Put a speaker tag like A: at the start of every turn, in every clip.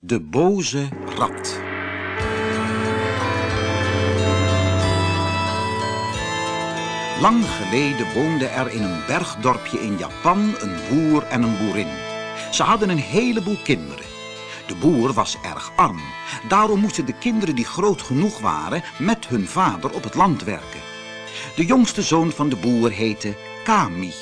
A: De boze rat. Lang geleden woonde er in een bergdorpje in Japan een boer en een boerin. Ze hadden een heleboel kinderen. De boer was erg arm. Daarom moesten de kinderen die groot genoeg waren met hun vader op het land werken. De jongste zoon van de boer heette Kami.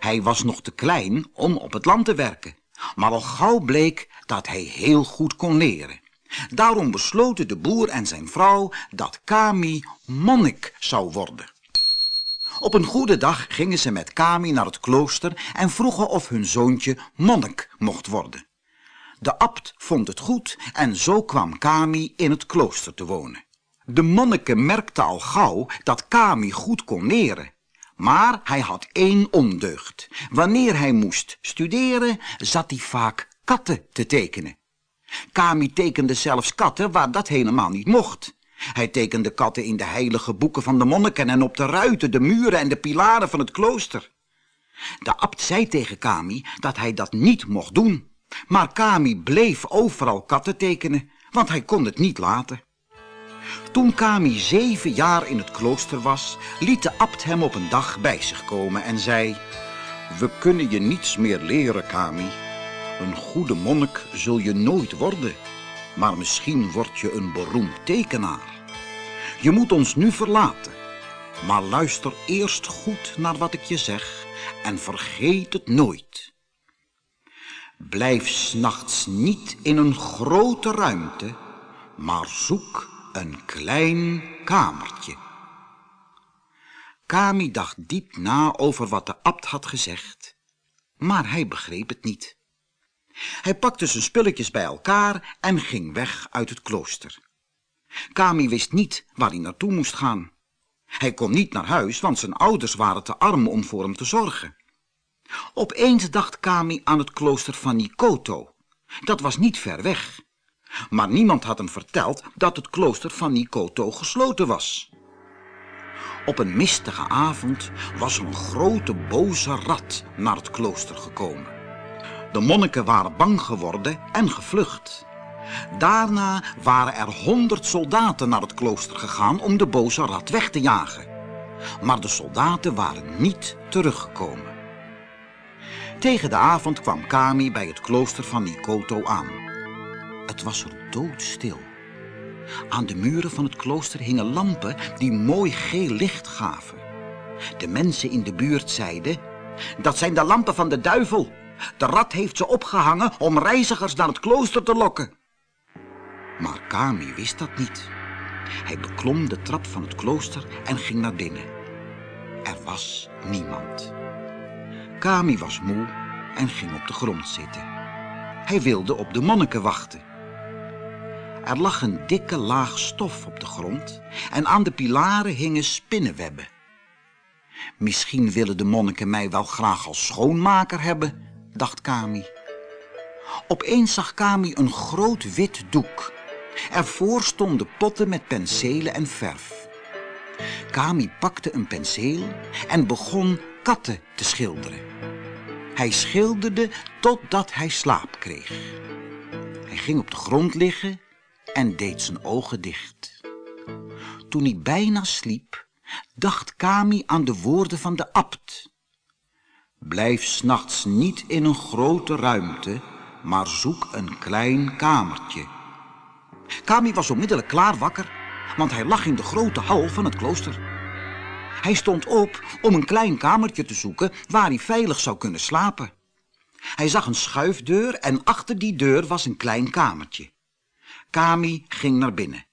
A: Hij was nog te klein om op het land te werken. Maar al gauw bleek dat hij heel goed kon leren. Daarom besloten de boer en zijn vrouw dat Kami monnik zou worden. Op een goede dag gingen ze met Kami naar het klooster en vroegen of hun zoontje monnik mocht worden. De abt vond het goed en zo kwam Kami in het klooster te wonen. De monniken merkten al gauw dat Kami goed kon leren. Maar hij had één ondeugd. Wanneer hij moest studeren, zat hij vaak katten te tekenen. Kami tekende zelfs katten waar dat helemaal niet mocht. Hij tekende katten in de heilige boeken van de monniken en op de ruiten, de muren en de pilaren van het klooster. De abt zei tegen Kami dat hij dat niet mocht doen. Maar Kami bleef overal katten tekenen, want hij kon het niet laten. Toen Kami zeven jaar in het klooster was, liet de abt hem op een dag bij zich komen en zei... We kunnen je niets meer leren, Kami. Een goede monnik zul je nooit worden, maar misschien word je een beroemd tekenaar. Je moet ons nu verlaten, maar luister eerst goed naar wat ik je zeg en vergeet het nooit. Blijf s'nachts niet in een grote ruimte, maar zoek een klein kamertje. Kami dacht diep na over wat de abt had gezegd, maar hij begreep het niet. Hij pakte zijn spulletjes bij elkaar en ging weg uit het klooster. Kami wist niet waar hij naartoe moest gaan. Hij kon niet naar huis, want zijn ouders waren te arm om voor hem te zorgen. Opeens dacht Kami aan het klooster van Nikoto. Dat was niet ver weg. Maar niemand had hem verteld dat het klooster van Nikoto gesloten was. Op een mistige avond was een grote boze rat naar het klooster gekomen. De monniken waren bang geworden en gevlucht. Daarna waren er honderd soldaten naar het klooster gegaan om de boze rat weg te jagen. Maar de soldaten waren niet teruggekomen. Tegen de avond kwam Kami bij het klooster van Nikoto aan. Het was er doodstil. Aan de muren van het klooster hingen lampen die mooi geel licht gaven. De mensen in de buurt zeiden... Dat zijn de lampen van de duivel. De rat heeft ze opgehangen om reizigers naar het klooster te lokken. Maar Kami wist dat niet. Hij beklom de trap van het klooster en ging naar binnen. Er was niemand. Kami was moe en ging op de grond zitten. Hij wilde op de monniken wachten. Er lag een dikke laag stof op de grond en aan de pilaren hingen spinnenwebben. Misschien willen de monniken mij wel graag als schoonmaker hebben, dacht Kami. Opeens zag Kami een groot wit doek. Ervoor stonden potten met penselen en verf. Kami pakte een penseel en begon katten te schilderen. Hij schilderde totdat hij slaap kreeg. Hij ging op de grond liggen en deed zijn ogen dicht. Toen hij bijna sliep, dacht Kami aan de woorden van de abt. Blijf s'nachts niet in een grote ruimte, maar zoek een klein kamertje. Kami was onmiddellijk klaar wakker, want hij lag in de grote hal van het klooster. Hij stond op om een klein kamertje te zoeken waar hij veilig zou kunnen slapen. Hij zag een schuifdeur en achter die deur was een klein kamertje. Kami ging naar binnen.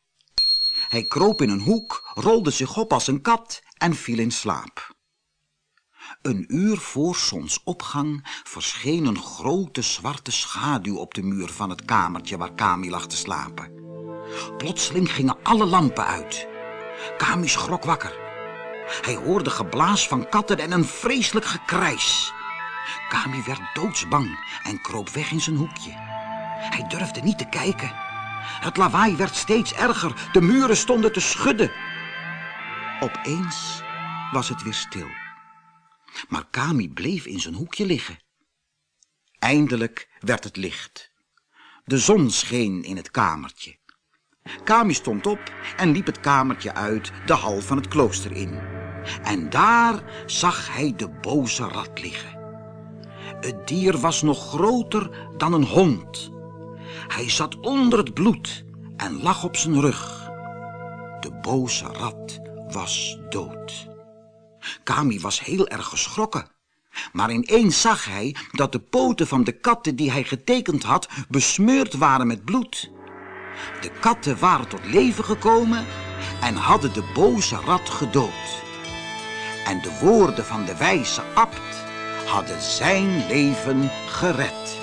A: Hij kroop in een hoek, rolde zich op als een kat en viel in slaap. Een uur voor zonsopgang verscheen een grote zwarte schaduw op de muur van het kamertje waar Kami lag te slapen. Plotseling gingen alle lampen uit. Kami schrok wakker. Hij hoorde geblaas van katten en een vreselijk gekrijs. Kami werd doodsbang en kroop weg in zijn hoekje. Hij durfde niet te kijken. Het lawaai werd steeds erger. De muren stonden te schudden. Opeens was het weer stil. Maar Kami bleef in zijn hoekje liggen. Eindelijk werd het licht. De zon scheen in het kamertje. Kami stond op en liep het kamertje uit de hal van het klooster in. En daar zag hij de boze rat liggen. Het dier was nog groter dan een hond. Hij zat onder het bloed en lag op zijn rug. De boze rat was dood. Kami was heel erg geschrokken. Maar ineens zag hij dat de poten van de katten die hij getekend had besmeurd waren met bloed. De katten waren tot leven gekomen en hadden de boze rat gedood. En de woorden van de wijze abt hadden zijn leven gered.